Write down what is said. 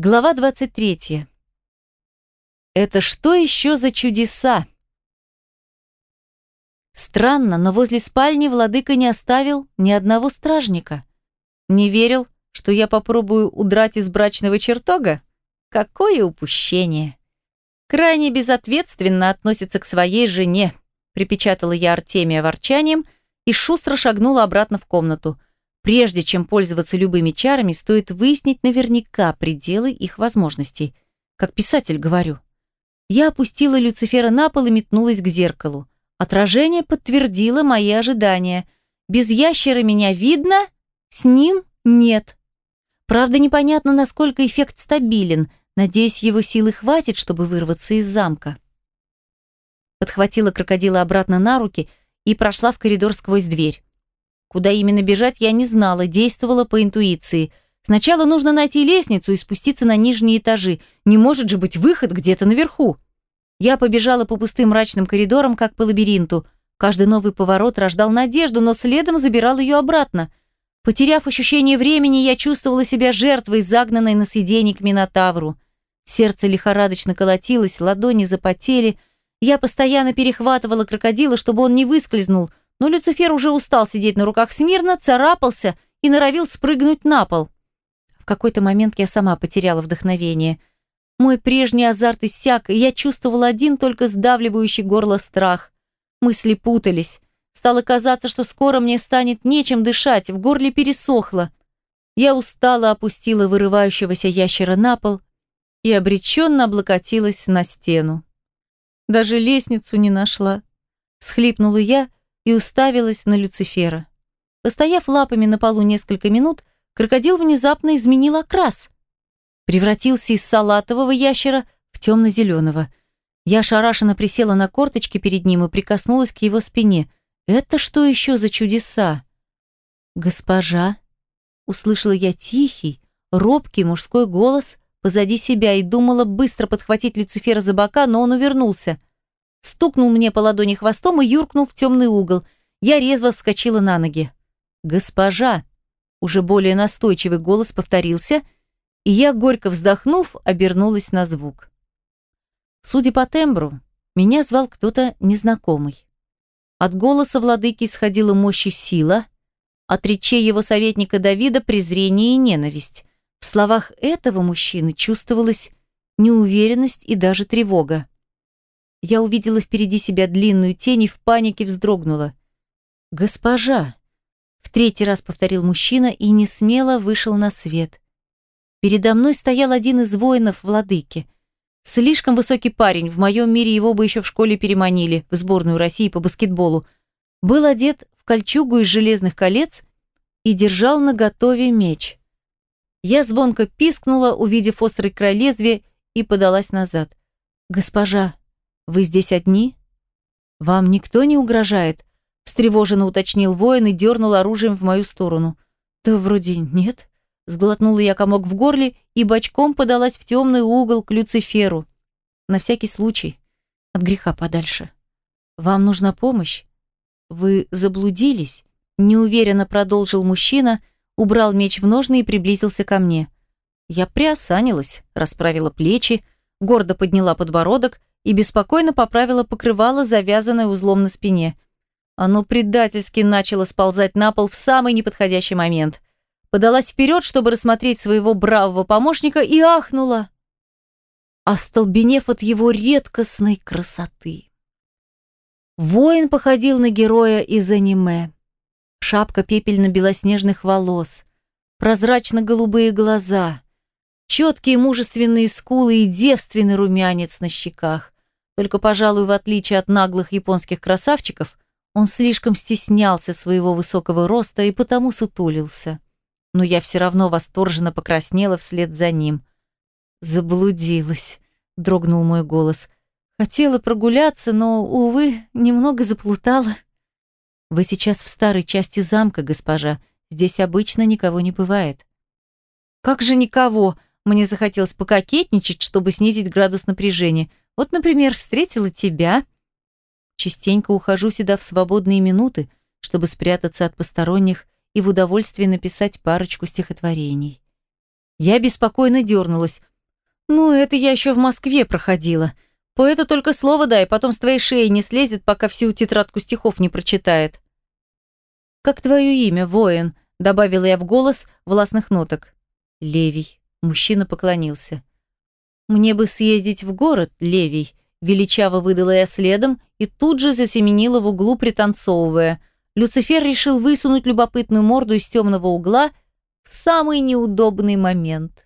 Глава 23. Это что еще за чудеса? Странно, но возле спальни владыка не оставил ни одного стражника. Не верил, что я попробую удрать из брачного чертога? Какое упущение! Крайне безответственно относится к своей жене, припечатала я Артемия ворчанием и шустро шагнула обратно в комнату – Прежде чем пользоваться любыми чарами, стоит выяснить наверняка пределы их возможностей. Как писатель говорю. Я опустила Люцифера на пол и метнулась к зеркалу. Отражение подтвердило мои ожидания. Без ящера меня видно, с ним нет. Правда, непонятно, насколько эффект стабилен. Надеюсь, его силы хватит, чтобы вырваться из замка. Подхватила крокодила обратно на руки и прошла в коридор сквозь дверь. Куда именно бежать, я не знала, действовала по интуиции. Сначала нужно найти лестницу и спуститься на нижние этажи. Не может же быть выход где-то наверху. Я побежала по пустым мрачным коридорам, как по лабиринту. Каждый новый поворот рождал надежду, но следом забирал ее обратно. Потеряв ощущение времени, я чувствовала себя жертвой, загнанной на съедение к Минотавру. Сердце лихорадочно колотилось, ладони запотели. Я постоянно перехватывала крокодила, чтобы он не выскользнул, но Люцифер уже устал сидеть на руках смирно, царапался и норовил спрыгнуть на пол. В какой-то момент я сама потеряла вдохновение. Мой прежний азарт иссяк, и я чувствовала один только сдавливающий горло страх. Мысли путались. Стало казаться, что скоро мне станет нечем дышать, в горле пересохло. Я устало опустила вырывающегося ящера на пол и обреченно облокотилась на стену. Даже лестницу не нашла. Схлипнула я и уставилась на Люцифера. Постояв лапами на полу несколько минут, крокодил внезапно изменил окрас. Превратился из салатового ящера в темно-зеленого. Я шарашенно присела на корточки перед ним и прикоснулась к его спине. «Это что еще за чудеса?» «Госпожа?» Услышала я тихий, робкий мужской голос позади себя и думала быстро подхватить Люцифера за бока, но он увернулся стукнул мне по ладони хвостом и юркнул в темный угол. Я резво вскочила на ноги. «Госпожа!» Уже более настойчивый голос повторился, и я, горько вздохнув, обернулась на звук. Судя по тембру, меня звал кто-то незнакомый. От голоса владыки исходила мощь и сила, от речей его советника Давида презрение и ненависть. В словах этого мужчины чувствовалась неуверенность и даже тревога. Я увидела впереди себя длинную тень и в панике вздрогнула. «Госпожа!» В третий раз повторил мужчина и не смело вышел на свет. Передо мной стоял один из воинов владыки. Слишком высокий парень, в моем мире его бы еще в школе переманили, в сборную России по баскетболу. Был одет в кольчугу из железных колец и держал наготове меч. Я звонко пискнула, увидев острый край лезвия, и подалась назад. «Госпожа, «Вы здесь одни?» «Вам никто не угрожает?» встревоженно уточнил воин и дернул оружием в мою сторону. «Да вроде нет». Сглотнула я комок в горле и бочком подалась в темный угол к Люциферу. На всякий случай. От греха подальше. «Вам нужна помощь?» «Вы заблудились?» Неуверенно продолжил мужчина, убрал меч в ножны и приблизился ко мне. Я приосанилась, расправила плечи, гордо подняла подбородок и беспокойно поправила покрывало, завязанное узлом на спине. Оно предательски начало сползать на пол в самый неподходящий момент. Подалась вперед, чтобы рассмотреть своего бравого помощника, и ахнула, остолбенев от его редкостной красоты. Воин походил на героя из аниме. Шапка пепельно-белоснежных волос, прозрачно-голубые глаза, четкие мужественные скулы и девственный румянец на щеках. Только, пожалуй, в отличие от наглых японских красавчиков, он слишком стеснялся своего высокого роста и потому сутулился. Но я все равно восторженно покраснела вслед за ним. «Заблудилась», — дрогнул мой голос. «Хотела прогуляться, но, увы, немного заплутала». «Вы сейчас в старой части замка, госпожа. Здесь обычно никого не бывает». «Как же никого?» Мне захотелось пококетничать, чтобы снизить градус напряжения. Вот, например, встретила тебя. Частенько ухожу сюда в свободные минуты, чтобы спрятаться от посторонних и в удовольствие написать парочку стихотворений. Я беспокойно дернулась. Ну, это я еще в Москве проходила. Поэта только слово дай, потом с твоей шеи не слезет, пока всю тетрадку стихов не прочитает. «Как твое имя, воин?» – добавила я в голос властных ноток. «Левий». Мужчина поклонился. «Мне бы съездить в город, Левий», – величаво выдала я следом и тут же засеменила в углу, пританцовывая. Люцифер решил высунуть любопытную морду из темного угла в самый неудобный момент.